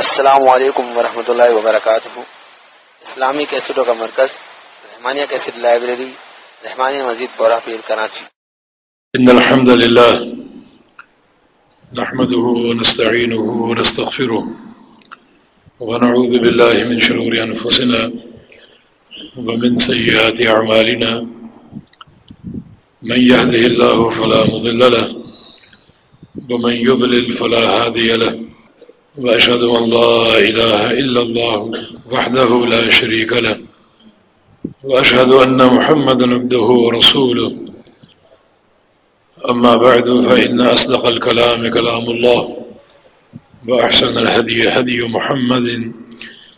السلام علیکم ورحمۃ اللہ وبرکاتہ۔ اسلامی کیسٹوں کا مرکز، رحمانیہ کیسٹ لائبریری، رحمانیہ مزید بورا پیر کراچی۔ ان الحمد لله نحمده ونستعينه ونستغفره ونعوذ بالله من شرور انفسنا ومن سيئات اعمالنا من يهده الله فلا مضل له ومن يضلل فلا هادي له وأشهد أن لا إله إلا الله وحده لا شريك له وأشهد أن محمد نبده ورسوله. أما بعد، فإن أصدق الكلام كلام الله وأحسن الهدي هدي محمد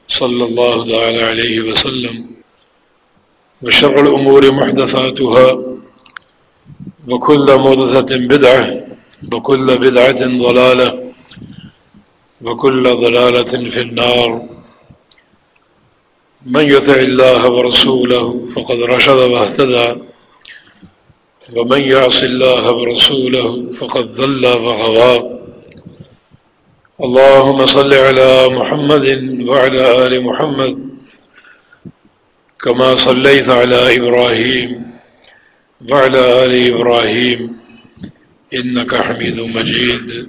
صلى الله تعالى عليه وسلم وشر الأمور محدثاتها وكل مدثة بدعة وكل بدعة ضلالة وكل ضلالة في النار. من يطع الله ورسوله فقد رشد واهتدى. ومن يعص الله ورسوله فقد ظل وغوى اللهم صل على محمد وعلى آل محمد كما صليت على إبراهيم وعلى آل إبراهيم إنك حميد مجيد.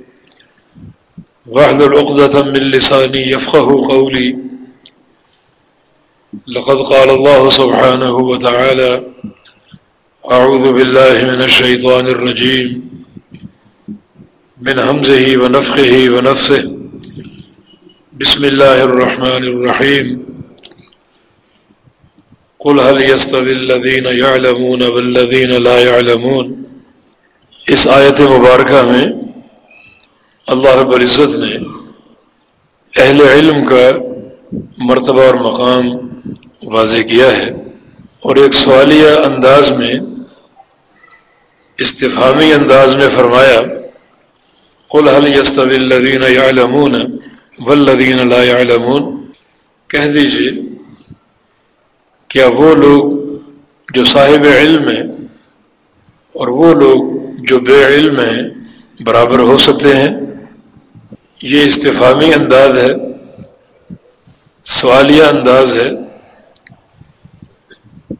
واحلل عقدة من لساني يفقه قولي. لقد قال الله سبحانه وتعالى أعوذ بالله من الشيطان الرجيم. من همزه ونفخه ونفسه. بسم الله الرحمن الرحيم. قل هل يستوي الذين يعلمون والذين لا يعلمون. اس آیت مبارکہ میں اللہ رب العزت نے اہل علم کا مرتبہ اور مقام واضح کیا ہے اور ایک سوالیہ انداز میں استفامی انداز میں فرمایا، قل حل یستوی الذین یعلمون والذین لا کہہ دیجیے کیا وہ لوگ جو صاحب علم ہیں اور وہ لوگ جو بے علم ہیں برابر ہو سکتے ہیں؟ یہ استفامی انداز ہے، سوالیہ انداز ہے،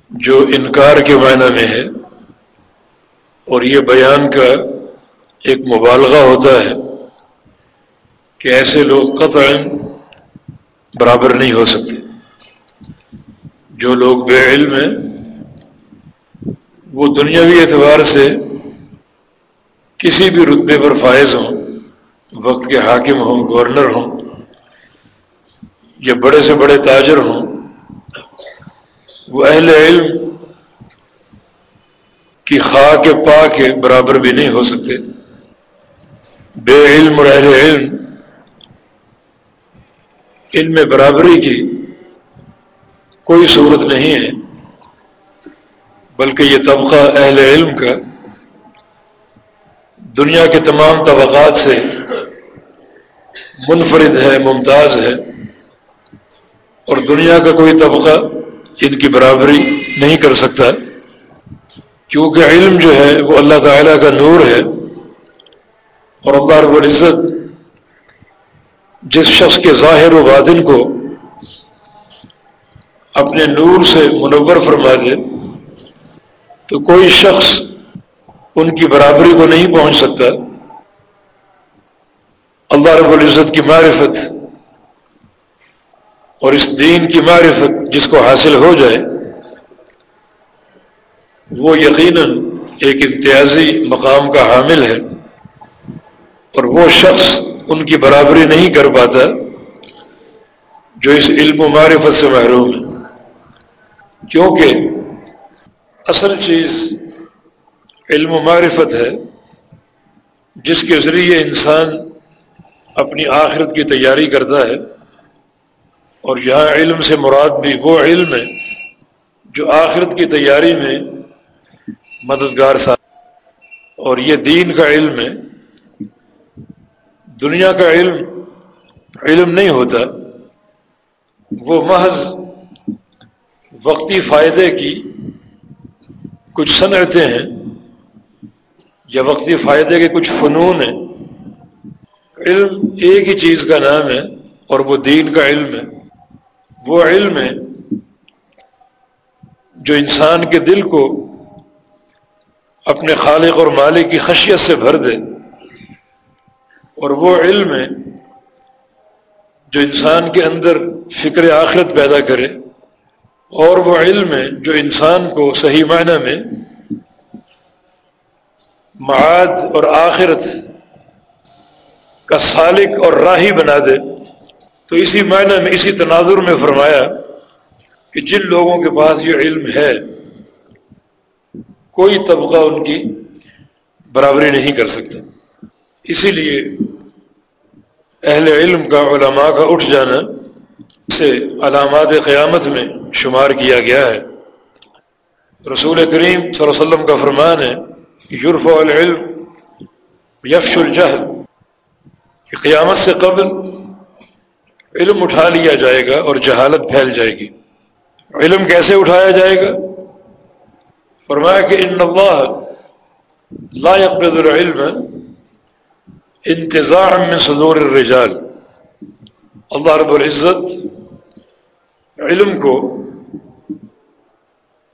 جو انکار کے معنی میں ہے اور یہ بیان کا ایک مبالغہ ہوتا ہے کہ ایسے لوگ قطع برابر نہیں ہو سکتے۔ جو لوگ بے علم ہیں، وہ دنیاوی اعتبار سے کسی بھی رتبے پر فائز ہوں۔ وقت کے حاکم ہوں، گورنر ہوں، یا بڑے سے بڑے تاجر ہوں، وہ اہل علم کی خواہ کے پا کے برابر بھی نہیں ہو سکتے۔ بے علم اور اہل علم علم برابری کی کوئی صورت نہیں ہے، بلکہ یہ طبقہ اہل علم کا دنیا کے تمام طبقات سے منفرد ہے، ممتاز ہے۔ اور دنیا کا کوئی طبقہ ان کی برابری نہیں کر سکتا۔ کیونکہ علم جو ہے، وہ اللہ تعالیٰ کا نور ہے۔ اور اللہ رب العزت جس شخص کے ظاہر و باطن کو اپنے نور سے منور فرما دے، تو کوئی شخص ان کی برابری کو نہیں پہنچ سکتا۔ اللہ رب العزت کی معرفت اور اس دین کی معرفت جس کو حاصل ہو جائے، وہ یقیناً ایک امتیازی مقام کا حامل ہے اور وہ شخص ان کی برابری نہیں کر پاتا جو اس علم و معرفت سے محروم ہے۔ کیونکہ اصل چیز علم و معرفت ہے، جس کے ذریعے انسان اپنی آخرت کی تیاری کرتا ہے اور یہاں علم سے مراد بھی وہ علم ہے جو آخرت کی تیاری میں مددگار سا اور یہ دین کا علم ہے۔ دنیا کا علم علم نہیں ہوتا۔ وہ محض وقتی فائدے کی کچھ صنعتیں ہیں یا وقتی فائدے کے کچھ فنون ہیں۔ علم ایک ہی چیز کا نام ہے اور وہ دین کا علم ہے۔ وہ علم ہے جو انسان کے دل کو اپنے خالق اور مالک کی خشیت سے بھر دے۔ اور وہ علم ہے جو انسان کے اندر فکر آخرت پیدا کرے۔ اور وہ علم ہے جو انسان کو صحیح معنی میں معاد اور آخرت کا سالک اور راہی بنا دے۔ تو اسی معنی میں اسی تناظر میں فرمایا کہ جن لوگوں کے پاس یہ علم ہے، کوئی طبقہ ان کی برابری نہیں کر سکتا۔ اسی لیے اہل علم کا، علماء کا اٹھ جانا سے علامات قیامت میں شمار کیا گیا ہے۔ رسول کریم صلی اللہ علیہ وسلم کا فرمان ہے یورف العلم یفش الجہل۔ کہ قیامت سے قبل علم اٹھا لیا جائے گا اور جہالت پھیل جائے گی۔ علم کیسے اٹھایا جائے گا؟ فرمایا کہ ان اللہ لا يقبض العلم انتظار من صدور الرجال۔ اللہ رب العزت علم کو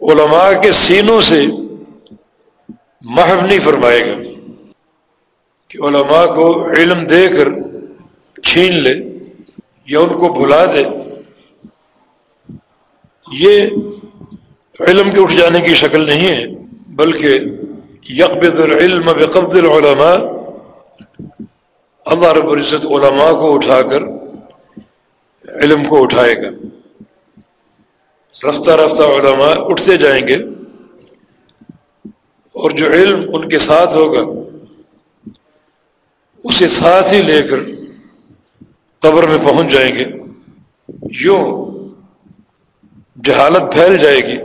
علماء کے سینوں سے محب نہیں فرمائے گا۔ کہ علماء کو علم دے کر چھین لے یا ان کو بھلا دے، یہ علم کے اٹھ جانے کی شکل نہیں ہے، بلکہ یکبد العلم بقبض العلماء، اللہ رب العزت علماء کو اٹھا کر علم کو اٹھائے گا۔ رفتہ رفتہ علماء اٹھتے جائیں گے اور جو علم ان کے ساتھ ہوگا اسے ساتھ ہی لے کر قبر میں پہنچ جائیں گے۔ یوں جہالت پھیل جائے گی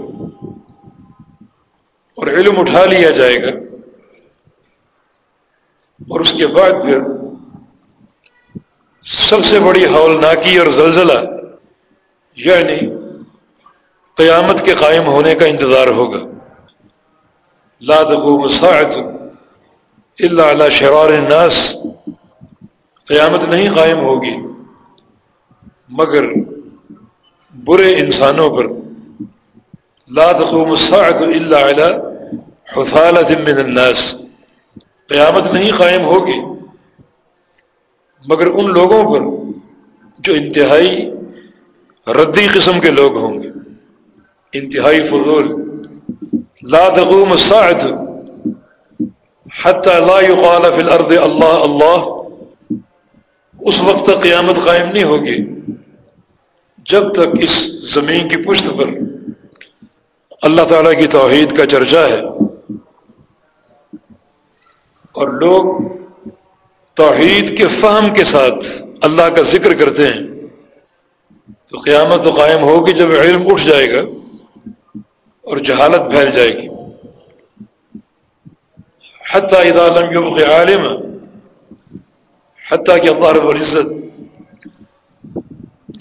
اور علم اٹھا لیا جائے گا۔ اور اس کے بعد پھر سب سے بڑی ہولناکی اور زلزلہ یعنی قیامت کے قائم ہونے کا انتظار ہوگا۔ لا تقوم ساعت الا على شرار الناس۔ قیامت نہیں قائم ہوگی۔ مگر برے انسانوں پر لا تقوم الساعت الا على حثالة من الناس۔ قیامت نہیں قائم ہوگی۔ مگر ان لوگوں پر جو انتہائی ردی قسم کے لوگ ہوں گے۔ انتہائی فضول۔ لا تقوم الساعت حتى لا يقال في الارض اللہ اللہ۔ اس وقت تک قیامت قائم نہیں ہوگی۔ جب تک اس زمین کی پشت پر اللہ تعالی کی توحید کا چرچا ہے اور لوگ توحید کے فہم کے ساتھ اللہ کا ذکر کرتے ہیں، تو قیامت تو قائم ہوگی جب علم اٹھ جائے گا اور جہالت پھیل جائے گی۔ حتیٰ اذا لم عالم حتیٰ کہ اللہ رب العزت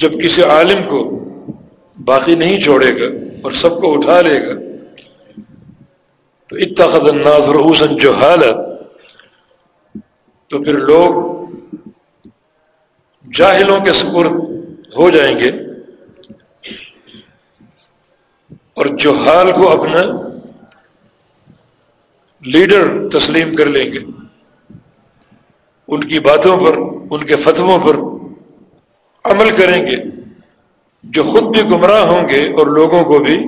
جب کسی عالم کو باقی نہیں چھوڑے گا اور سب کو اٹھا لے گا، تو اتخذ الناس رؤوسا جہالا، تو پھر لوگ جاہلوں کے سپرد ہو جائیں گے اور جو حال کو اپنا لیڈر تسلیم کر لیں گے۔ ان کی باتوں پر، ان کے فتووں پر عمل کریں گے، جو خود بھی گمراہ ہوں گے اور لوگوں کو بھی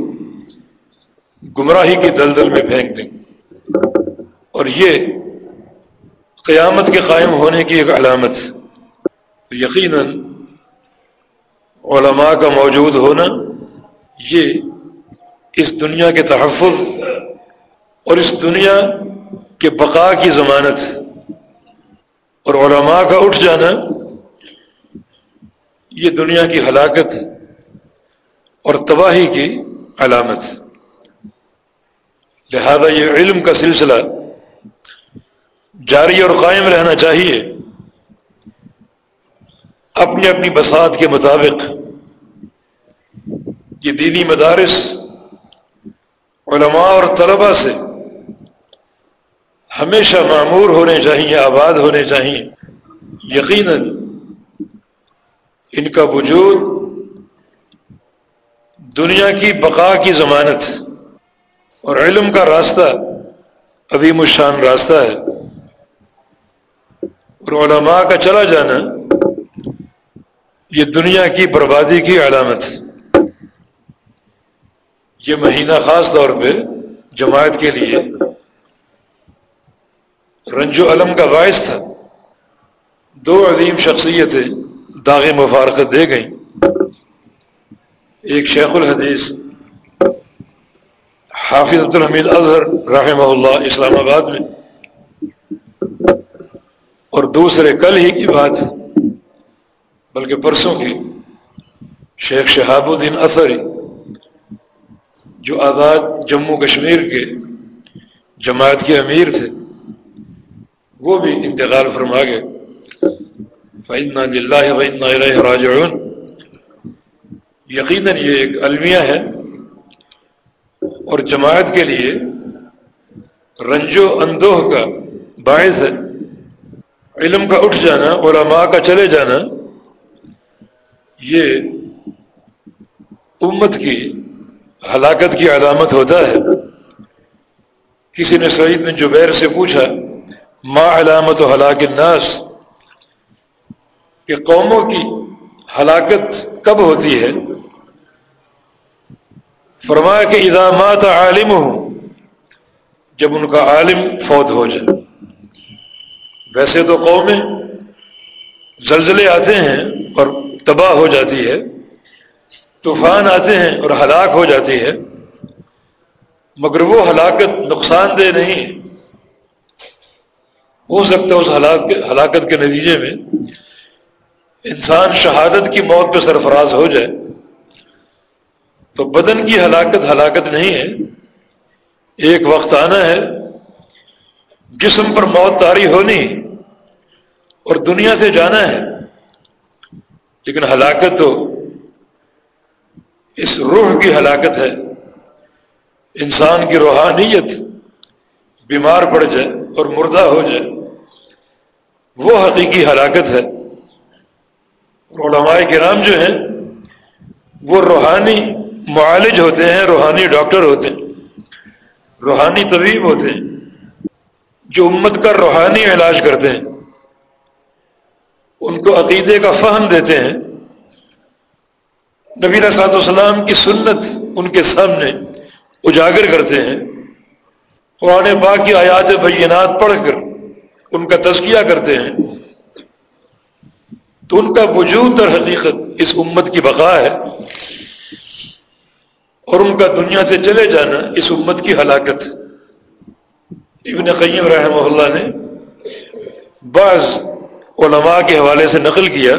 گمراہی کی دلدل میں پھینک دیں۔ گے اور یہ قیامت کے قائم ہونے کی ایک علامت، یقیناً علماء کا موجود ہونا، یہ اس دنیا کے تحفظ اور اس دنیا کے بقا کی ضمانت۔ اور علماء کا اٹھ جانا یہ دنیا کی ہلاکت اور تباہی کی علامت لہذا یہ علم کا سلسلہ جاری اور قائم رہنا چاہیے۔ اپنی اپنی بسات کے مطابق یہ دینی مدارس علماء اور طلباء سے ہمیشہ معمور ہونے چاہیے، آباد ہونے چاہیے۔ یقیناً ان کا وجود دنیا کی بقا کی ضمانت اور علم کا راستہ، عظیم الشان راستہ ہے۔ اور علماء کا چلا جانا یہ دنیا کی بربادی کی علامت۔ یہ مہینہ خاص طور پہ جماعت کے لیے رنج و علم کا باعث تھا۔ دو عظیم شخصیتیں داغ مفارقت دے گئیں۔ ایک شیخ الحدیث، حافظ عبد الحمید اظہر رحمہ اللہ اسلام آباد میں۔ اور دوسرے کل ہی کی بات، بلکہ پرسوں کی، شیخ شہاب الدین اثری، جو آزاد جموں کشمیر کے جماعت کے امیر تھے۔ وہ بھی انتقال فرما گئے۔ فعین راج یقیناً یہ ایک المیہ ہے۔ اور جماعت کے لیے رنج و اندوہ کا باعث ہے۔ علم کا اٹھ جانا، علماء کا چلے جانا۔ یہ امت کی ہلاکت کی علامت ہوتا ہے۔ کسی نے سعید بن جبیر سے پوچھا ما علامت و ہلاک الناس کہ قوموں کی ہلاکت کب ہوتی ہے؟ فرمایا کہ ادامات عالم ہوں جب ان کا عالم فوت ہو جائے۔ ویسے تو قومیں زلزلے آتے ہیں اور تباہ ہو جاتی ہے، طوفان آتے ہیں اور ہلاک ہو جاتی ہے، مگر وہ ہلاکت نقصان دہ نہیں ہو سکتا ہے اس ہلاکت کے نتیجے میں انسان شہادت کی موت پہ سرفراز ہو جائے، تو بدن کی ہلاکت ہلاکت نہیں ہے، ایک وقت آنا ہے، جسم پر موت تاری ہونی اور دنیا سے جانا ہے، لیکن ہلاکت تو اس روح کی ہلاکت ہے، انسان کی روحانیت بیمار پڑ جائے اور مردہ ہو جائے۔ وہ حقیقی ہلاکت ہے۔ علماء کرام جو ہیں، وہ روحانی معالج ہوتے ہیں، روحانی ڈاکٹر ہوتے ہیں، روحانی طبیب ہوتے ہیں، جو امت کا روحانی علاج کرتے ہیں۔ ان کو عقیدے کا فہم دیتے ہیں۔ نبی صلاحت والسلام کی سنت ان کے سامنے اجاگر کرتے ہیں۔ قرآن پاک کی آیات بینات پڑھ کر ان کا تزکیہ کرتے ہیں، تو ان کا وجود در حقیقت اس امت کی بقا ہے اور ان کا دنیا سے چلے جانا اس امت کی ہلاکت ابن قیم رحمہ اللہ نے بعض علماء کے حوالے سے نقل کیا،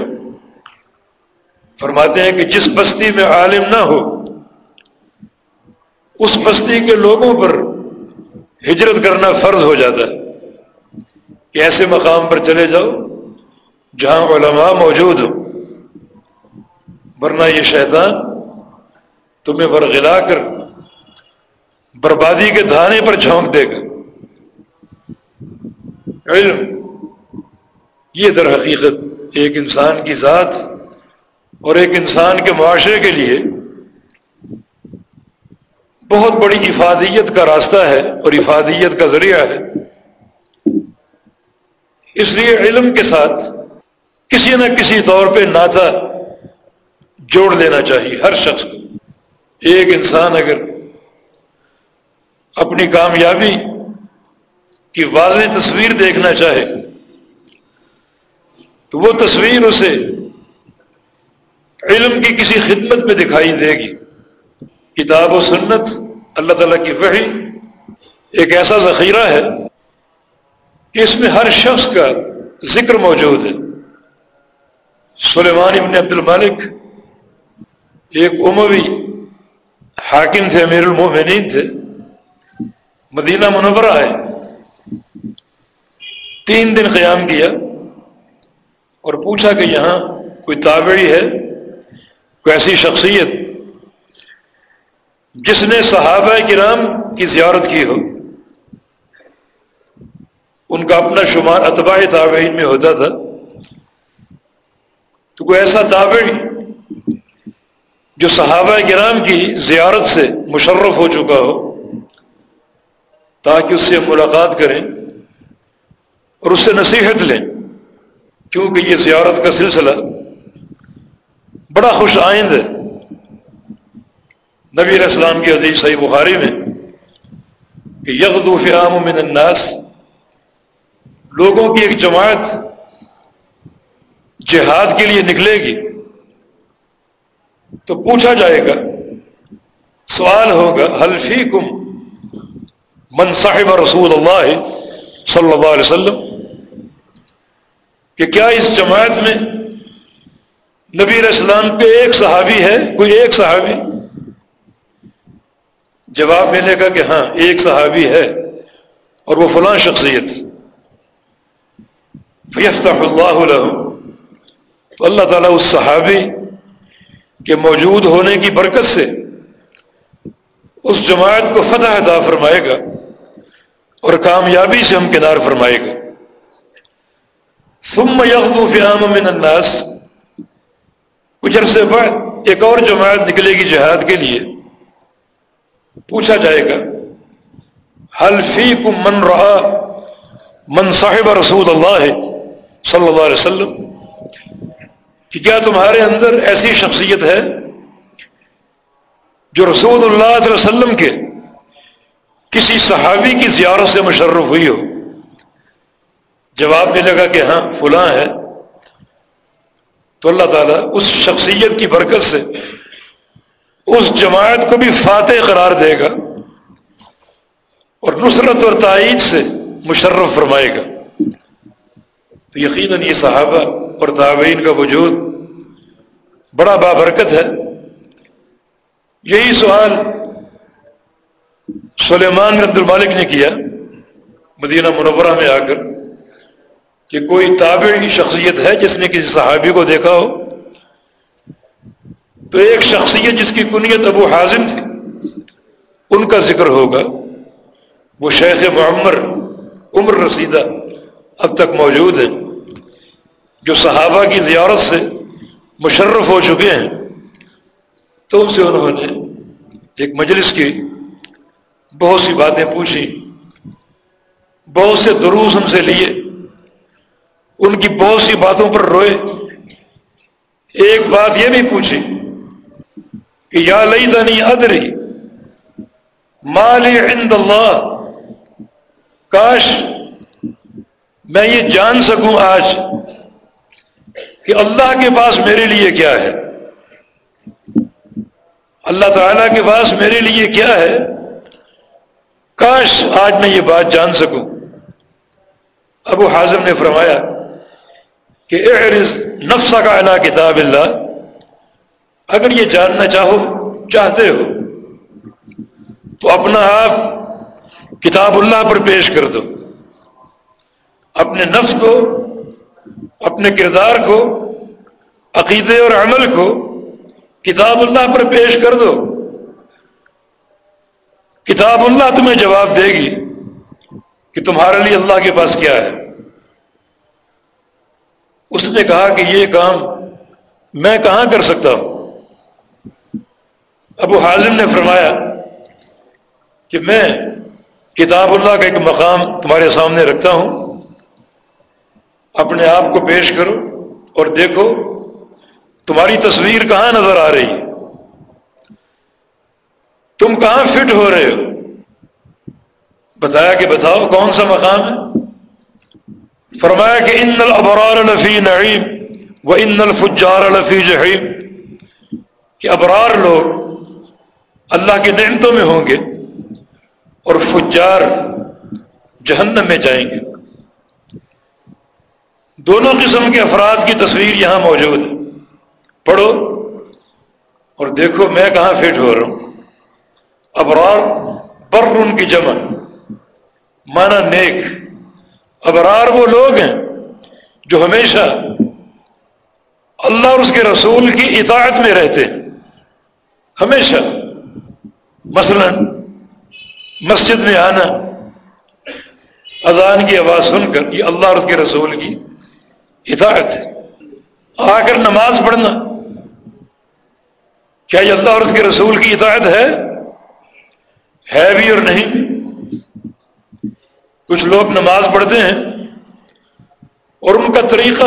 فرماتے ہیں کہ جس بستی میں عالم نہ ہو، اس بستی کے لوگوں پر ہجرت کرنا فرض ہو جاتا ہے۔ کہ ایسے مقام پر چلے جاؤ جہاں علماء موجود ہو ورنہ یہ شیطان تمہیں ورغلا کر بربادی کے دھانے پر جھونک دے گا۔ علم، یہ در حقیقت ایک انسان کی ذات اور ایک انسان کے معاشرے کے لیے بہت بڑی افادیت کا راستہ ہے اور افادیت کا ذریعہ ہے۔ اس لیے علم کے ساتھ کسی نہ کسی طور پہ ناتا جوڑ لینا چاہیے ہر شخص کو۔ ایک انسان اگر اپنی کامیابی کی واضح تصویر دیکھنا چاہے، تو وہ تصویر اسے علم کی کسی خدمت میں دکھائی دے گی۔ کتاب و سنت اللہ تعالیٰ کی وحی ایک ایسا ذخیرہ ہے کہ اس میں ہر شخص کا ذکر موجود ہے۔ سلیمان ابن عبد المالک ایک عموی حاکم تھے، امیر المومنین تھے۔ مدینہ منورہ ہے۔ تین دن قیام کیا اور پوچھا کہ یہاں کوئی تابعی ہے، کوئی ایسی شخصیت جس نے صحابہ کرام کی زیارت کی ہو۔ ان کا اپنا شمار اتباع تابعین میں ہوتا تھا۔ تو کوئی ایسا تابعی جو صحابہ کرام کی زیارت سے مشرف ہو چکا ہو، تاکہ اس سے ملاقات کریں اور اس سے نصیحت لیں، کیونکہ یہ زیارت کا سلسلہ بڑا خوش آئند ہے۔ نبی علیہ السلام کی حدیث صحیح بخاری میں کہ یغدو فیام من الناس لوگوں کی ایک جماعت جہاد کے لیے نکلے گی تو پوچھا جائے گا، سوال ہوگا حلفی کم من صاحب رسول اللہ صلی اللہ علیہ وسلم؟ کہ کیا اس جماعت میں نبی علیہ السلام کے ایک صحابی ہے؟ کوئی ایک صحابی؟ جواب ملے گا کہ ہاں ایک صحابی ہے اور وہ فلاں شخصیت۔ فیفتح اللہ تو اللہ تعالیٰ اس صحابی کے موجود ہونے کی برکت سے اس جماعت کو فتح ادا فرمائے گا اور کامیابی سے ہم کنار فرمائے گا۔ ثم یغدو فیام من الناس۔ کچھ عرصے بعد ایک اور جماعت نکلے گی جہاد کے لیے۔ پوچھا جائے گا حل فیکم من رہا، من صاحب رسول اللہ؟ صلی اللہ علیہ وسلم، کہ کیا تمہارے اندر ایسی شخصیت ہے جو رسول اللہ علیہ وسلم کے کسی صحابی کی زیارت سے مشرف ہوئی ہو؟ جواب میں لگا کہ ہاں فلاں ہے۔ تو اللہ تعالیٰ اس شخصیت کی برکت سے اس جماعت کو بھی فاتح قرار دے گا اور نصرت اور تائید سے مشرف فرمائے گا۔ تو یقیناً یہ صحابہ اور تعبین کا وجود بڑا بابرکت ہے۔ یہی سوال سلیمان عبد المالک نے کیا مدینہ منورہ میں آ کر کہ کوئی تابعی شخصیت ہے جس نے کسی صحابی کو دیکھا ہو؟ تو ایک شخصیت جس کی کنیت ابو حازم تھی، ان کا ذکر ہوگا۔ وہ شیخ معمر عمر رسیدہ اب تک موجود ہے۔ جو صحابہ کی زیارت سے مشرف ہو چکے ہیں، تو ان سے انہوں نے ایک مجلس کی بہت سی باتیں پوچھی، بہت سے دروس ہم سے لیے، ان کی بہت سی باتوں پر روئے۔ ایک بات یہ بھی پوچھی کہ یا لئی دنی ادری مالی عند اللہ، کاش میں یہ جان سکوں آج۔ کہ اللہ کے پاس میرے لیے کیا ہے؟ اللہ تعالی کے پاس میرے لیے کیا ہے؟ کاش آج میں یہ بات جان سکوں۔ ابو حاضم نے فرمایا کہ احرز نفسا کا اعلیٰ کتاب اللہ۔ اگر یہ جاننا چاہو، چاہتے ہو، تو اپنا آپ کتاب اللہ پر پیش کر دو۔ اپنے نفس کو اپنے کردار کو، عقیدے اور عمل کو کتاب اللہ پر پیش کر دو۔ کتاب اللہ تمہیں جواب دے گی کہ تمہارے لیے اللہ کے پاس کیا ہے۔ اس نے کہا کہ یہ کام میں کہاں کر سکتا ہوں؟ ابو حاضم نے فرمایا کہ میں کتاب اللہ کا ایک مقام تمہارے سامنے رکھتا ہوں۔ اپنے آپ کو پیش کرو اور دیکھو تمہاری تصویر کہاں نظر آ رہی؟ تم کہاں فٹ ہو رہے ہو؟ بتایا کہ بتاؤ کون سا مقام ہے؟ فرمایا کہ ان الابرار لفی نعیم و ان الفجار لفی جہیم۔ کہ ابرار لوگ اللہ کے نعمتوں میں ہوں گے اور فجار جہنم میں جائیں گے۔ دونوں قسم کے افراد کی تصویر یہاں موجود ہے۔ پڑھو اور دیکھو میں کہاں فٹ ہو رہا ہوں۔ ابرار بر ان کی جمع مانا نیک۔ ابرار وہ لوگ ہیں جو ہمیشہ اللہ اور اس کے رسول کی اطاعت میں رہتے ہیں۔ ہمیشہ۔ مثلا مسجد میں آنا، اذان کی آواز سن کر یہ اللہ اور اس کے رسول کی۔ اطاعت ہے آ کر نماز پڑھنا۔ کیا یہ اللہ اور اس کے رسول کی اطاعت ہے؟ ہے بھی اور نہیں۔ کچھ لوگ نماز پڑھتے ہیں اور ان کا طریقہ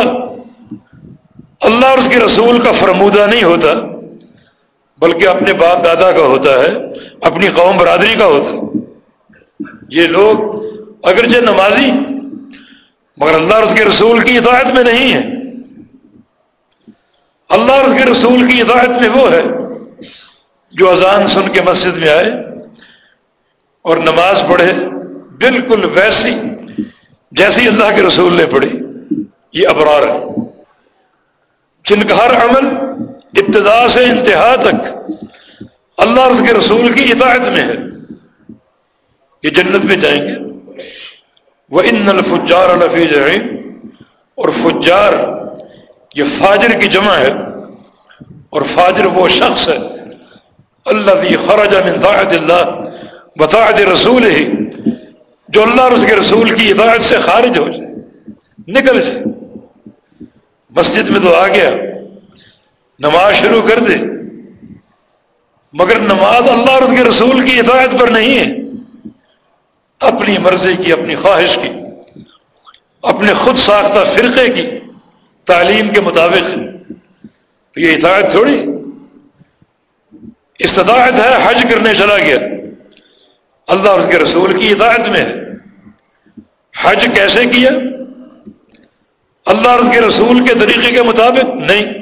اللہ اور اس کے رسول کا فرمودہ نہیں ہوتا، بلکہ اپنے باپ دادا کا ہوتا ہے، اپنی قوم برادری کا ہوتا ہے۔ یہ لوگ اگرچہ نمازی مگر اللہ اور اس کے رسول کی اطاعت میں نہیں ہے۔ اللہ اور اس کے رسول کی اطاعت میں وہ ہے جو اذان سن کے مسجد میں آئے اور نماز پڑھے بالکل ویسی جیسی اللہ کے رسول نے پڑھی۔ یہ ابرار ہے۔ جن کا ہر عمل ابتدا سے انتہا تک اللہ اور اس کے رسول کی اطاعت میں ہے۔ یہ جنت میں جائیں گے۔ وہ ان الفجار الفی جائیں اور فجار یہ فاجر کی جمع ہے۔ اور فاجر وہ شخص ہے۔ اللہ خرج من طاعت اللہ بطاعت رسول ہی جو اللہ اور اس کے رسول کی اطاعت سے خارج ہو جائے، نکل جائے۔ مسجد میں تو آ گیا۔ نماز شروع کر دے۔ مگر نماز اللہ اور اس کے رسول کی اطاعت پر نہیں ہے۔ اپنی مرضی کی، اپنی خواہش کی، اپنے خود ساختہ فرقے کی تعلیم کے مطابق۔ تو یہ اطاعت تھوڑی۔ استطاعت ہے، حج کرنے چلا گیا۔ اللہ اور اس کے رسول کی اطاعت میں ہے۔ حج کیسے کیا؟ اللہ اور اس کے رسول کے طریقے کے مطابق؟ نہیں۔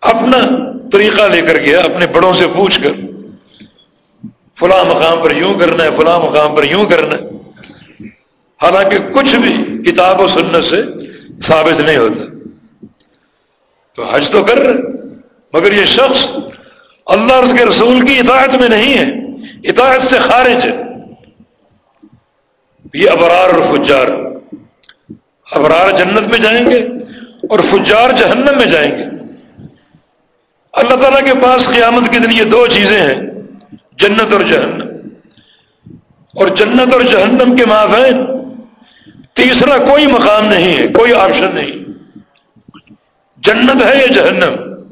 اپنا طریقہ لے کر گیا، اپنے بڑوں سے پوچھ کر۔ فلاں مقام پر یوں کرنا ہے، فلاں مقام پر یوں کرنا ہے۔ حالانکہ کچھ بھی کتاب و سنت سے ثابت نہیں ہوتا۔ تو حج تو کر رہے مگر یہ شخص اللہ اور اس کے رسول کی اطاعت میں نہیں ہے، اطاعت سے خارج ہے۔ یہ ابرار اور فجار۔ ابرار جنت میں جائیں گے اور فجار جہنم میں جائیں گے۔ اللہ تعالیٰ کے پاس قیامت کے دن یہ دو چیزیں ہیں۔ جنت اور جہنم۔ اور جنت اور جہنم کے مابین تیسرا کوئی مقام نہیں ہے، کوئی آپشن نہیں۔ جنت ہے یا جہنم؟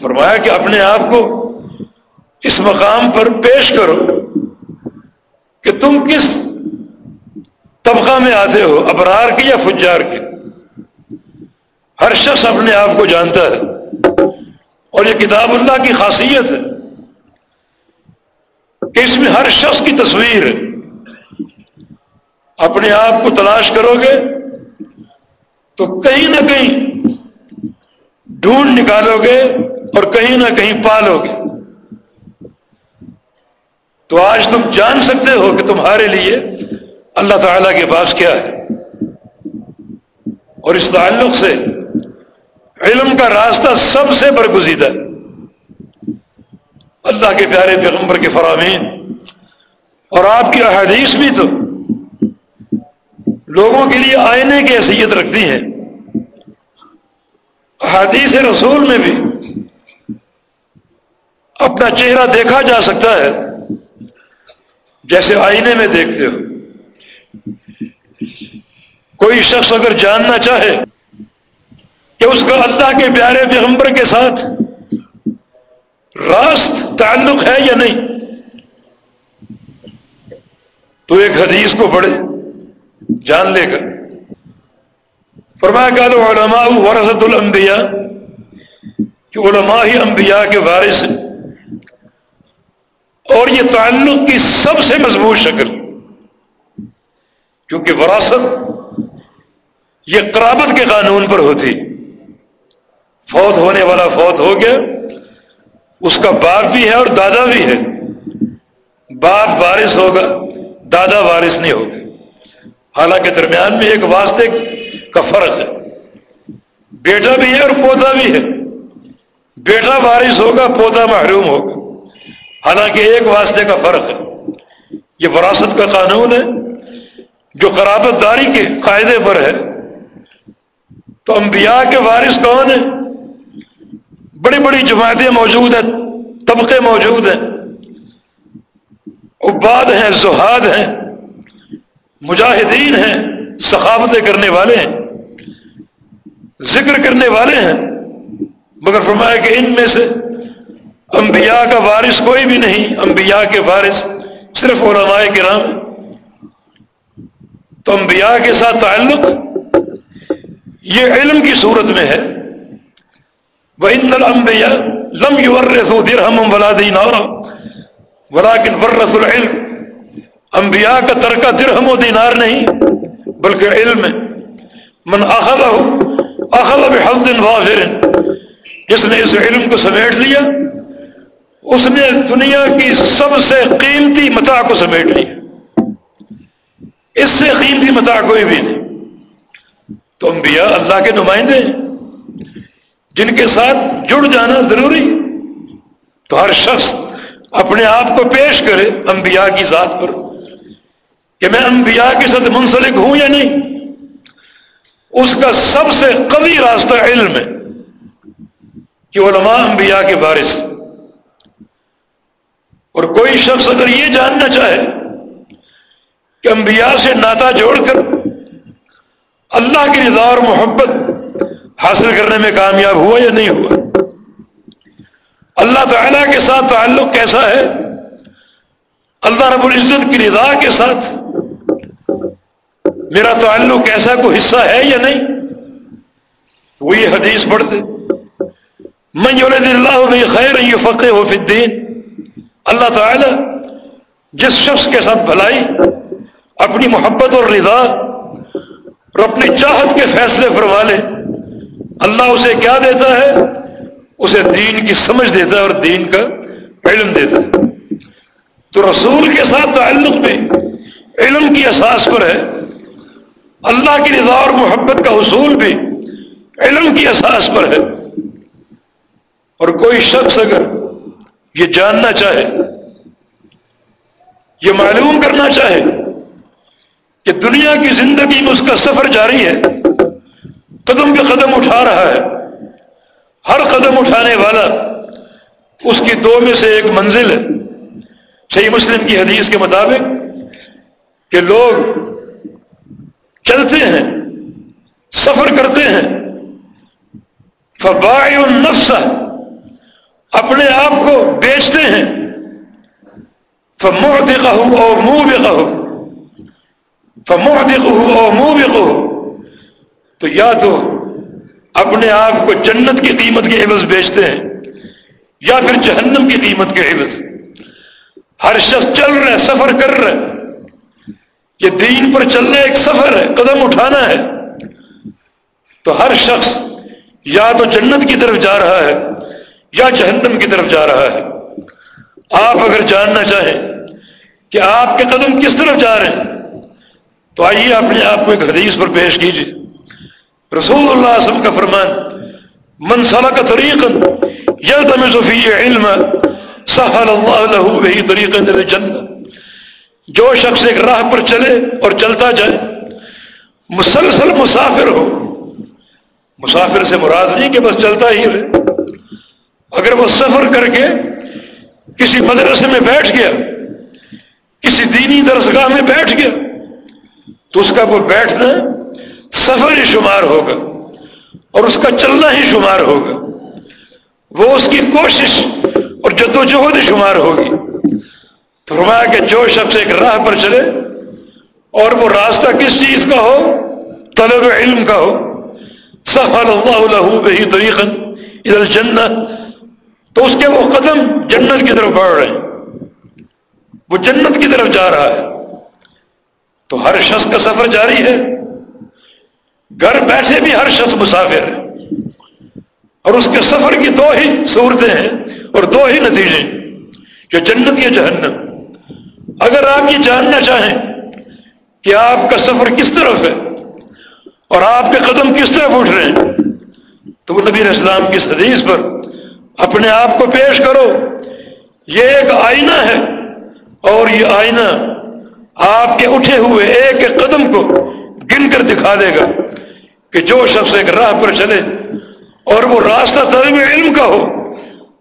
فرمایا کہ اپنے آپ کو اس مقام پر پیش کرو کہ تم کس طبقہ میں آتے ہو، ابرار کی یا فجار کی ہر شخص اپنے آپ کو جانتا ہے اور یہ کتاب اللہ کی خاصیت ہے۔ کہ اس میں ہر شخص کی تصویر ہے۔ اپنے آپ کو تلاش کرو گے تو کہیں نہ کہیں ڈھونڈ نکالو گے اور کہیں نہ کہیں پالو گے۔ تو آج تم جان سکتے ہو کہ تمہارے لیے اللہ تعالی کے پاس کیا ہے۔ اور اس تعلق سے علم کا راستہ سب سے برگزیدہ اللہ کے پیارے پیغمبر کے فرامین اور آپ کی احادیث بھی تو لوگوں کے لیے آئینے کی حیثیت رکھتی ہیں۔ احادیث رسول میں بھی اپنا چہرہ دیکھا جا سکتا ہے جیسے آئینے میں دیکھتے ہو۔ کوئی شخص اگر جاننا چاہے کہ اس کا اللہ کے پیارے پیغمبر کے ساتھ راست تعلق ہے یا نہیں؟ تو ایک حدیث کو پڑھے، جان لے کر۔ فرمایا کہ علماء ورثت الانبیاء، کہ علماء ہی انبیاء کے وارث ہیں۔ اور یہ تعلق کی سب سے مضبوط شکل، کیونکہ وراثت یہ قرابت کے قانون پر ہوتی۔ فوت ہونے والا فوت ہو گیا اس کا باپ بھی ہے اور دادا بھی ہے۔ باپ وارث ہوگا، دادا وارث نہیں ہوگا۔ حالانکہ درمیان میں ایک واسطے کا فرق ہے۔ بیٹا بھی ہے اور پوتا بھی ہے۔ بیٹا وارث ہوگا پودا محروم ہوگا۔ حالانکہ ایک واسطے کا فرق ہے۔ یہ وراثت کا قانون ہے۔ جو قرابت داری کے قاعدے پر ہے۔ تو انبیاء کے وارث کون ہیں؟ بڑی بڑی جماعتیں موجود ہیں، طبقے موجود ہیں۔ عباد ہیں، زہاد ہیں، مجاہدین ہیں ثقافتیں کرنے والے ہیں، ذکر کرنے والے ہیں۔ مگر فرمایا کہ ان میں سے انبیاء کا وارث کوئی بھی نہیں، انبیاء کے وارث صرف علماء کرام۔ تو انبیاء کے ساتھ تعلق یہ علم کی صورت میں ہے۔ وہ ان المبیا لم ورث درہم ولا دینار ولیکن ورث العلم انبیاء کا ترکہ درہم و دینار نہیں، بلکہ علم ہے من اخذ اخذ بحظ وافر جس نے اس علم کو سمیٹ لیا، اس نے دنیا کی سب سے قیمتی متا کو سمیٹ لیا۔ اس سے قیمتی متا کوئی بھی نہیں۔ تو انبیاء اللہ کے نمائندے ہیں۔ جن کے ساتھ جڑ جانا ضروری تو ہر شخص اپنے آپ کو پیش کرے انبیاء کی ذات پر کہ میں انبیاء کے ساتھ منسلک ہوں یا نہیں۔ اس کا سب سے قوی راستہ علم ہے کہ علماء انبیاء کے بارش اور کوئی شخص اگر یہ جاننا چاہے کہ انبیاء سے ناتا جوڑ کر اللہ کی رضا اور محبت حاصل کرنے میں کامیاب ہوا یا نہیں ہوا؟ اللہ تعالیٰ کے ساتھ تعلق کیسا ہے؟ اللہ رب العزت کی رضا کے ساتھ میرا تعلق ایسا کوئی حصہ ہے یا نہیں؟ وہ یہ حدیث پڑھ دے میں اللہ خیر یہ فقے ہو الدین۔ اللہ تعالی جس شخص کے ساتھ بھلائی، اپنی محبت اور رضا، اور اپنی چاہت کے فیصلے فرما لے اللہ اسے کیا دیتا ہے؟ اسے دین کی سمجھ دیتا ہے اور دین کا علم دیتا ہے۔ تو رسول کے ساتھ تعلق میں علم کی اساس پر ہے۔ اللہ کی رضا اور محبت کا حصول بھی علم کی اساس پر ہے۔ اور کوئی شخص اگر یہ جاننا چاہے، یہ معلوم کرنا چاہے کہ دنیا کی زندگی میں اس کا سفر جاری ہے قدم پہ قدم اٹھا رہا ہے۔ ہر قدم اٹھانے والا اس کی دو میں سے ایک منزل ہے۔ صحیح مسلم کی حدیث کے مطابق کہ لوگ چلتے ہیں، سفر کرتے ہیں۔ فباع النفس، اپنے آپ کو بیچتے ہیں۔ فموہ کہو اور منہ بھی کہو فموہ کہو اور منہ بھی کہو تو یا تو اپنے آپ کو جنت کی قیمت کے عوض بیچتے ہیں، یا پھر جہنم کی قیمت کے عوض۔ ہر شخص چل رہا ہے، سفر کر رہا ہے۔ یہ دین پر چلنا ایک سفر ہے، قدم اٹھانا ہے۔ تو ہر شخص یا تو جنت کی طرف جا رہا ہے، یا جہنم کی طرف جا رہا ہے۔ آپ اگر جاننا چاہیں کہ آپ کے قدم کس طرف جا رہے ہیں، تو آئیے اپنے آپ کو ایک حدیث پر پیش کیجیے۔ رسول اللہ علیہ وسلم کا فرمان من کا طریق صفی علم سہل اللہ طریق جنت جو شخص ایک راہ پر چلے اور چلتا جائے مسلسل مسافر ہو مسافر سے مراد نہیں کہ بس چلتا ہی رہے اگر وہ سفر کر کے کسی مدرسے میں بیٹھ گیا کسی دینی درسگاہ میں بیٹھ گیا تو اس کا وہ بیٹھنا سفر ہی شمار ہوگا اور اس کا چلنا ہی شمار ہوگا۔ وہ اس کی کوشش اور جدوجہد ہی شمار ہوگی۔ تو فرمایا کہ جو شخص ایک راہ پر چلے اور وہ راستہ کس چیز کا ہو، طلب علم کا ہو سفل اللہ بہی طریقن ادھر جنت تو اس کے وہ قدم جنت کی طرف بڑھ رہے ہیں۔ وہ جنت کی طرف جا رہا ہے۔ تو ہر شخص کا سفر جاری ہے۔ گھر بیٹھے بھی ہر شخص مسافر ہے۔ اور اس کے سفر کی دو ہی صورتیں ہیں اور دو ہی نتیجے جو جنت یا جہنم۔ اگر آپ یہ جاننا چاہیں کہ آپ کا سفر کس طرف ہے اور آپ کے قدم کس طرف اٹھ رہے ہیں، تو وہ نبی اسلام کی حدیث پر اپنے آپ کو پیش کرو۔ یہ ایک آئینہ ہے اور یہ آئینہ آپ کے اٹھے ہوئے ایک ایک قدم کو گن کر دکھا دے گا۔ کہ جو شخص ایک راہ پر چلے اور وہ راستہ طلب علم کا ہو،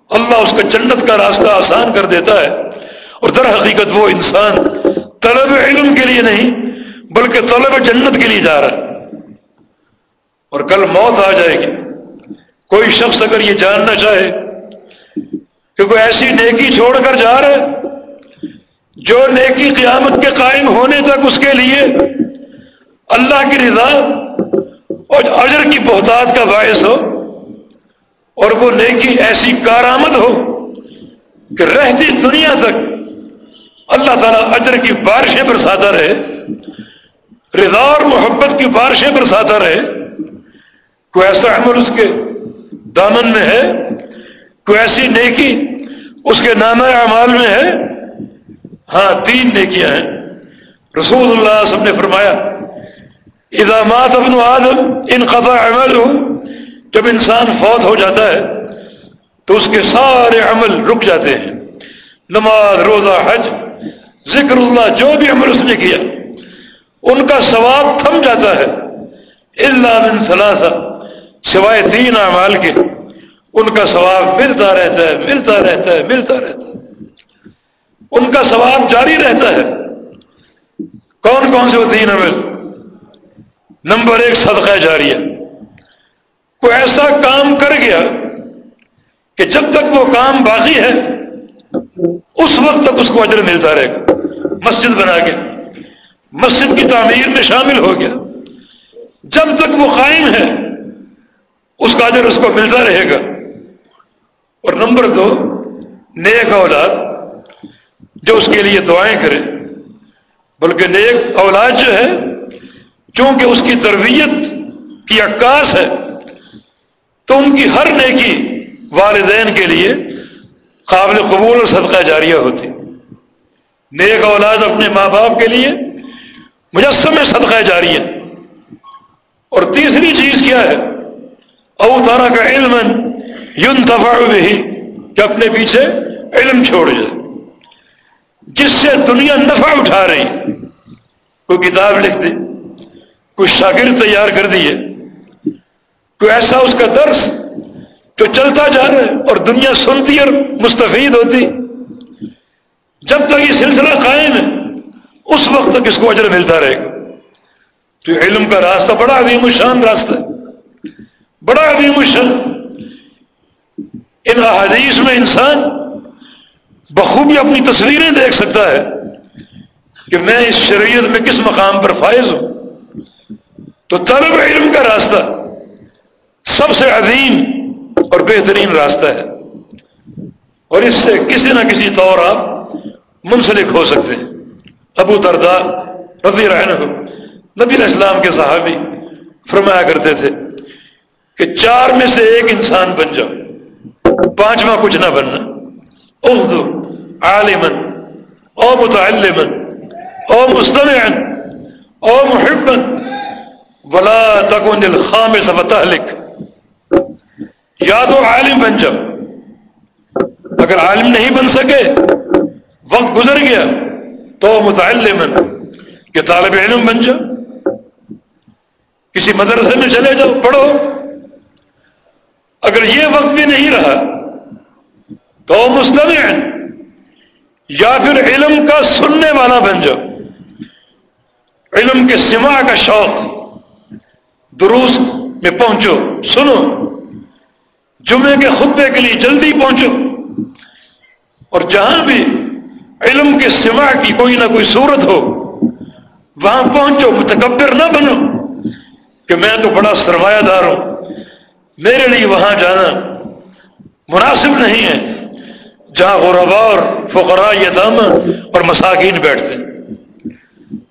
اللہ اس کا جنت کا راستہ آسان کر دیتا ہے۔ اور در حقیقت وہ انسان طلب علم کے لیے نہیں، بلکہ طلب جنت کے لیے جا رہا ہے۔ اور کل موت آ جائے گی۔ کوئی شخص اگر یہ جاننا چاہے کہ کوئی ایسی نیکی چھوڑ کر جا رہا ہے، جو نیکی قیامت کے قائم ہونے تک اس کے لیے اللہ کی رضا اور اجر کی بہتات کا باعث ہو اور وہ نیکی ایسی کارآمد ہو کہ رہتی دنیا تک اللہ تعالیٰ اجر کی بارشیں برساتا رہے، رضا اور محبت کی بارشیں برساتا رہے۔ کوئی ایسا عمل اس کے دامن میں ہے؟ کوئی ایسی نیکی اس کے نام اعمال میں ہے؟ ہاں تین نیکیاں ہیں۔ رسول اللہ سب نے فرمایا ادامات ابن آدم، ان عمل ہو جب انسان فوت ہو جاتا ہے، تو اس کے سارے عمل رک جاتے ہیں۔ نماز، روزہ، حج، ذکر اللہ، جو بھی عمل اس نے کیا، ان کا ثواب تھم جاتا ہے۔ اللہ من ثلاثہ، سوائے تین اعمال کے، ان کا ثواب ملتا رہتا ہے، ملتا رہتا ہے، ملتا رہتا ہے۔ ان کا ثواب جاری رہتا ہے۔ کون کون سے وہ تین عمل؟ نمبر ایک صدقہ جاریہ۔ کوئی ایسا کام کر گیا کہ جب تک وہ کام باقی ہے، اس وقت تک اس کو اجر ملتا رہے گا۔ مسجد بنا کے۔ مسجد کی تعمیر میں شامل ہو گیا۔ جب تک وہ قائم ہے، اس کا اجر اس کو ملتا رہے گا۔ اور نمبر دو، نیک اولاد جو اس کے لیے دعائیں کرے۔ بلکہ نیک اولاد جو ہے چونکہ اس کی تربیت کی عکاس ہے، تو ان کی ہر نیکی والدین کے لیے قابل قبول اور صدقہ جاریہ ہوتی۔ نیک اولاد اپنے ماں باپ کے لیے مجسم صدقہ جاریہ۔ اور تیسری چیز کیا ہے؟ او تارا کا علم یون تفا بھی کہ اپنے پیچھے علم چھوڑ جائے۔ جس سے دنیا نفع اٹھا رہی۔ کوئی کتاب لکھ دی۔ کوئی شاگرد تیار کر دیے، کوئی ایسا اس کا درس جو چلتا جا رہا ہے اور دنیا سنتی اور مستفید ہوتی۔ جب تک یہ سلسلہ قائم ہے، اس وقت تک اس کو اجر ملتا رہے گا۔ تو علم کا راستہ بڑا عظیم الشان راستہ ہے۔ بڑا عظیم الشان۔ ان احادیث میں انسان بخوبی اپنی تصویریں دیکھ سکتا ہے کہ میں اس شریعت میں کس مقام پر فائز ہوں۔ تو طلب علم کا راستہ سب سے عظیم اور بہترین راستہ ہے۔ اور اس سے کسی نہ کسی طور آپ منسلک ہو سکتے ہیں۔ ابو دردا رضی رحن نبی اسلام کے صحابی فرمایا کرتے تھے کہ چار میں سے ایک انسان بن جاؤ، پانچواں کچھ نہ بننا۔ اردو عالمن او متعلمن او مستمع او محبن ولا تکن الخامس فتہلک یا تو عالم بن جاؤ اگر عالم نہیں بن سکے، وقت گزر گیا، تو متعلم کہ طالب علم بن جاؤ کسی مدرسے میں چلے جاؤ، پڑھو۔ اگر یہ وقت بھی نہیں رہا، تو مستمع یا پھر علم کا سننے والا بن جاؤ علم کے سما کا شوق۔ دروس میں پہنچو، سنو۔ جمعے کے خطبے کے لیے جلدی پہنچو۔ اور جہاں بھی علم کے سوا کی کوئی نہ کوئی صورت ہو، وہاں پہنچو، متکبر نہ بنو۔ کہ میں تو بڑا سرمایہ دار ہوں۔ میرے لیے وہاں جانا مناسب نہیں ہے۔ جہاں غربا اور فقراء یتام اور مساکین بیٹھتے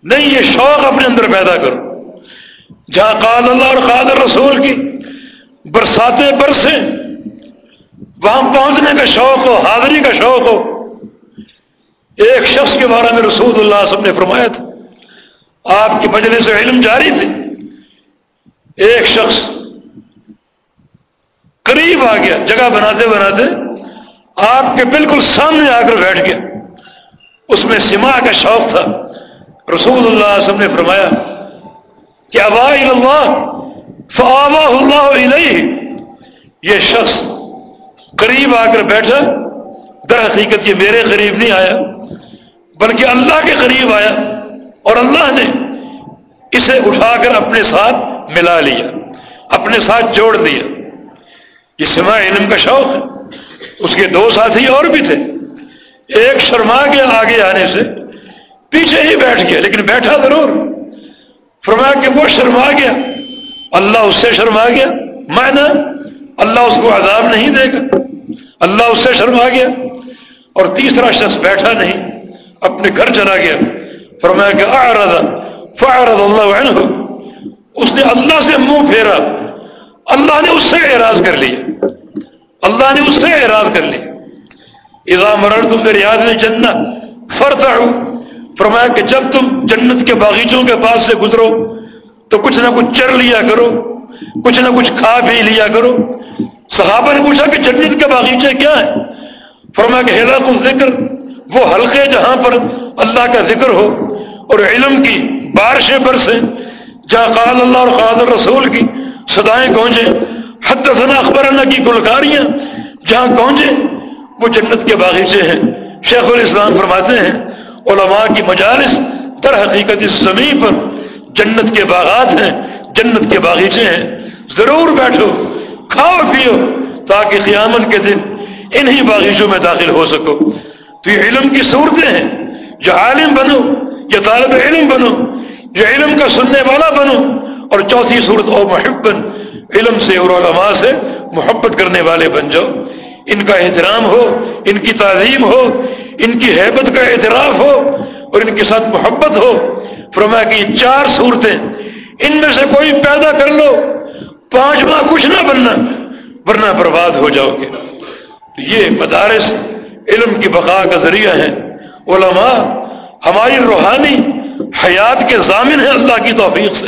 نہیں، یہ شوق اپنے اندر پیدا کرو۔ جہاں قاد اللہ اور قادر رسول کی برساتیں برسیں۔ وہاں پہنچنے کا شوق ہو، حاضری کا شوق ہو۔ ایک شخص کے بارے میں رسول اللہ سب نے فرمایا تھا، آپ کی مجلس سے علم جاری تھی۔ ایک شخص قریب آ گیا، جگہ بناتے بناتے آپ کے بالکل سامنے آ کر بیٹھ گیا۔ اس میں سما کا شوق تھا۔ رسول اللہ علیہ وسلم نے فرمایا کہ ابا اللہ اللہ علیہ یہ شخص قریب آ کر بیٹھا، در حقیقت یہ میرے قریب نہیں آیا، بلکہ اللہ کے قریب آیا اور اللہ نے اسے اٹھا کر اپنے ساتھ ملا لیا، اپنے ساتھ جوڑ دیا۔ یہ سما علم کا شوق ہے۔ اس کے دو ساتھی اور بھی تھے۔ ایک شرما کے آگے آنے سے پیچھے ہی بیٹھ گیا، لیکن بیٹھا ضرور۔ فرمایا کہ وہ شرما گیا۔ اللہ اس سے شرما گیا۔ میں نہ اللہ اس کو عذاب نہیں دے گا۔ اللہ اس سے شرما گیا۔ اور تیسرا شخص بیٹھا نہیں، اپنے گھر چلا گیا۔ فرمایا کہ اعرض فعرض اللہ عنہ۔ اس نے اللہ سے منہ پھیرا۔ اللہ نے اس سے اعراض کر لیا۔ اللہ نے اس سے اعراض کر لیا۔ اذا مررتم بریاض الجنہ فرتعو فرمایا کہ جب تم جنت کے باغیچوں کے پاس سے گزرو، تو کچھ نہ کچھ چر لیا کرو، کچھ نہ کچھ کھا پی لیا کرو۔ صحابہ نے پوچھا کہ جنت کے باغیچے کیا ہیں؟ فرمایا کہ ہیلا کو ذکر وہ حلقے جہاں پر اللہ کا ذکر ہو اور علم کی بارشیں برسیں۔ جہاں قال اللہ اور قال الرسول کی صدائیں گونجے۔ حد اخبار اللہ کی گلکاریاں، جہاں گونجے، وہ جنت کے باغیچے ہیں۔ شیخ الاسلام فرماتے ہیں علماء کی مجالس در حقیقت اس زمین پر جنت کے باغات ہیں، جنت کے باغیچے ہیں۔ ضرور بیٹھو، کھاؤ، پیو، تاکہ قیامت کے دن انہی باغیچوں میں داخل ہو سکو۔ تو یہ علم کی صورتیں ہیں۔ جو عالم بنو، یا طالب علم بنو، یا علم کا سننے والا بنو۔ اور چوتھی صورت، او محبن علم سے اور علماء سے محبت کرنے والے بن جاؤ۔ ان کا احترام ہو، ان کی تعظیم ہو ان کی حیبت کا اعتراف ہو اور ان کے ساتھ محبت ہو۔ فرمایا کہ یہ چار صورتیں، ان میں سے کوئی پیدا کر لو پانچ ماہ کچھ نہ بننا، ورنہ برباد ہو جاؤ گے۔ تو یہ مدارس علم کی بقا کا ذریعہ ہے علماء، ہماری روحانی حیات کے ضامن ہیں اللہ کی توفیق سے۔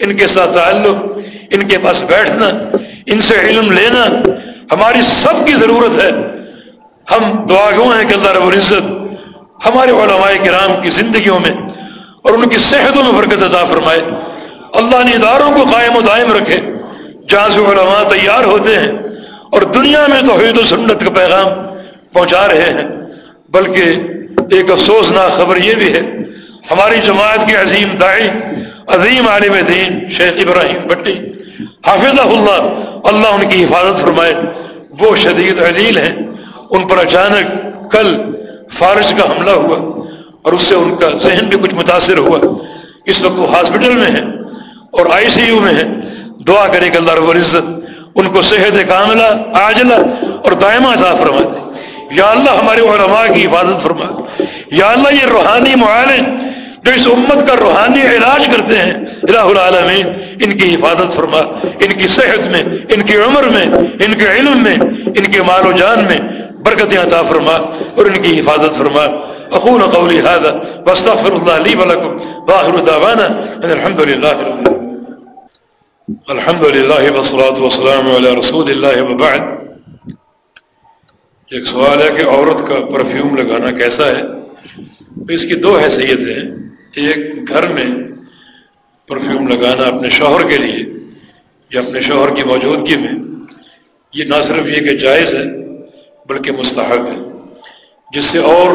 ان کے ساتھ تعلق، ان کے پاس بیٹھنا، ان سے علم لینا، ہماری سب کی ضرورت ہے۔ ہم دعا گو ہیں کہ اللہ رب العزت ہمارے علماء کرام کی زندگیوں میں اور ان کی صحتوں میں برکت عطا فرمائے۔ اللہ نے اداروں کو قائم و دائم رکھے۔ جہاں سے علماء تیار ہوتے ہیں اور دنیا میں توحید و سنت کا پیغام پہنچا رہے ہیں۔ بلکہ ایک افسوسناک خبر یہ بھی ہے، ہماری جماعت کے عظیم دائی عظیم عالم دین شیخ ابراہیم بٹی حافظ اللہ اللہ ان کی حفاظت فرمائے۔ وہ شدید علیل ہیں۔ ان پر اچانک کل فارج کا حملہ ہوا اور اس سے ان کا ذہن بھی کچھ متاثر ہوا اس وقت وہ ہاسپٹل میں ہیں اور آئی سی یو میں ہیں۔ دعا کرے کہ اللہ رب العزت ان کو صحت کاملہ، عاجلہ اور دائمہ عطا فرما دے یا اللہ ہمارے علماء کی حفاظت فرما دے یا اللہ یہ روحانی معالج جو اس امت کا روحانی علاج کرتے ہیں، الہ العالمین، ان کی حفاظت فرما ان کی صحت میں، ان کی عمر میں، ان کے علم میں، ان کے مال و جان میں برکتیں عطا فرما، اور ان کی حفاظت فرما۔ اقول قولي هذا واستغفر الله لي ولكم. واخر دعوانا ان الحمد لله رب العالمين. الحمد لله والصلاه والسلام على رسول الله وبعد۔ ایک سوال ہے کہ عورت کا پرفیوم لگانا کیسا ہے؟ اس کی دو حیثیت ہیں۔ ایک گھر میں پرفیوم لگانا اپنے شوہر کے لیے یا اپنے شوہر کی موجودگی میں۔ یہ نہ صرف یہ کہ جائز ہے بلکہ مستحب ہے جس سے اور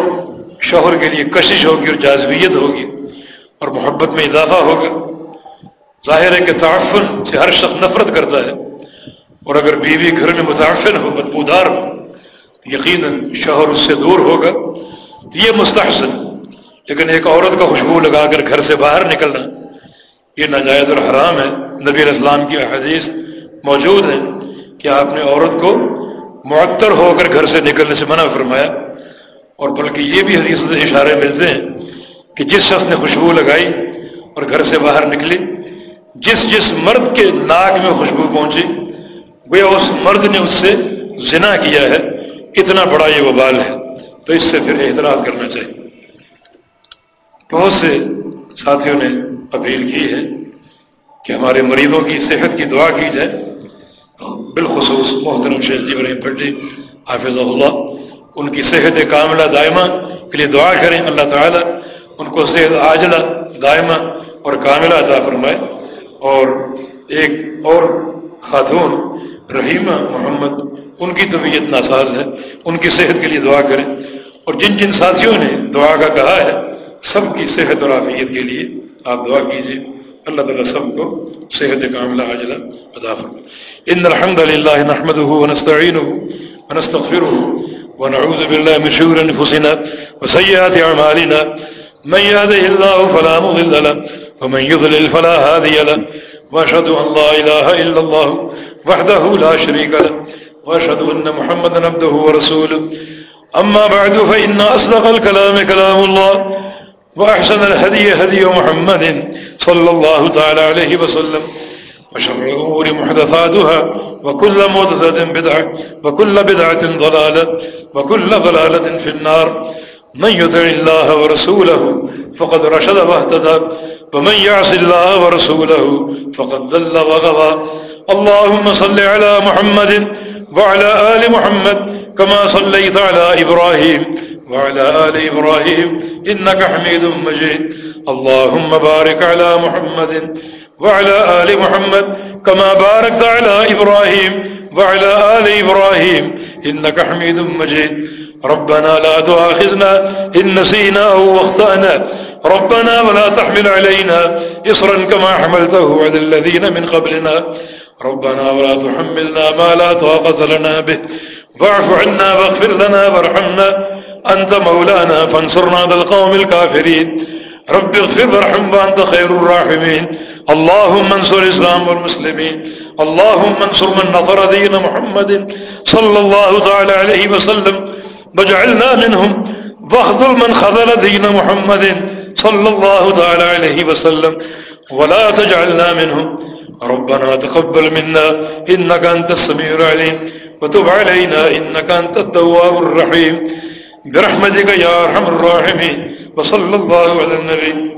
شوہر کے لیے کشش ہوگی اور جازبیت ہوگی اور محبت میں اضافہ ہوگا، ظاہر ہے کہ تعفن سے ہر شخص نفرت کرتا ہے۔ اور اگر بیوی گھر میں متعفن ہو، بدبودار ہو، یقیناً شوہر اس سے دور ہوگا۔ تو یہ مستحسن، لیکن ایک عورت کا خوشبو لگا کر گھر سے باہر نکلنا، یہ ناجائز اور حرام ہے۔ نبی الاسلام کی حدیث موجود ہے کہ آپ نے عورت کو معطر ہو کر گھر سے نکلنے سے منع فرمایا اور بلکہ یہ بھی حدیث سے اشارے ملتے ہیں کہ جس شخص نے خوشبو لگائی اور گھر سے باہر نکلی، جس جس مرد کے ناک میں خوشبو پہنچی، گویا اس مرد نے اس سے زنا کیا ہے، اتنا بڑا یہ وبال ہے۔ تو اس سے پھر اعتراض کرنا چاہیے۔ بہت سے ساتھیوں نے اپیل کی ہے کہ ہمارے مریضوں کی صحت کی دعا کی جائے۔ بالخصوص محترم شیخ جی ابراہیم بھٹی حافظ اللہ، ان کی صحت کاملہ دائمہ کے لیے دعا کریں، اللہ تعالیٰ ان کو صحت عاجلہ دائمہ اور کاملہ عطا فرمائے۔ اور ایک اور خاتون رحیمہ محمد، ان کی طبیعت ناساز ہے، ان کی صحت کے لیے دعا کریں۔ اور جن جن ساتھیوں نے دعا کا کہا ہے، سب کی صحت اور عافیت کے لیے آپ دعا کیجیے اللہ تعالیٰ سب کو صحت کاملہ عاجلہ عطا فرمائے۔ ان الحمد للہ نحمده ونستعینه ونستغفره ونعوذ بالله من شرور انفسنا وسيئات اعمالنا۔ من يهده الله فلا مضل له ومن يضلل فلا هادي له۔ واشهد ان لا اله الا الله وحده لا شريك له واشهد ان محمدا عبده ورسوله اما بعد فان اصدق الكلام كلام الله واحسن الهدي هدي محمد صلى الله تعالى عليه وسلم، وشر الامور محدثاتها، وكل محدثه بدعه وكل بدعه ضلاله وكل ضلاله في النار. من يطع الله ورسوله فقد رشد واهتدى، ومن يعص الله ورسوله فقد ضل وغضى. اللهم صل على محمد وعلى آل محمد كما صليت على إبراهيم. وعلى آل إبراهيم إنك حميد مجيد. اللهم بارك على محمد وعلى آل محمد كما باركت على إبراهيم وعلى آل إبراهيم إنك حميد مجيد. ربنا لا تؤاخذنا إن نسينا أو واخطأنا ربنا ولا تحمل علينا إصرا كما حملته على الذين من قبلنا. ربنا ولا تحملنا ما لا طاقة لنا به. واعف عنا واغفر لنا وارحمنا. أنت مولانا فانصرنا على القوم الكافرين. رب اغفر وارحم وأنت خير الراحمين. اللهم انصر الإسلام والمسلمين. اللهم انصر من نظر دين محمد صلى الله تعالى عليه وسلم. واجعلنا منهم. واخذل من خذل دين محمد صلى الله تعالى عليه وسلم. ولا تجعلنا منهم. ربنا تقبل منا. إنك أنت السميع العليم. وتب علينا. إنك أنت التواب الرحيم. برحمتك يا ارحم الراحمين وصلى الله على النبي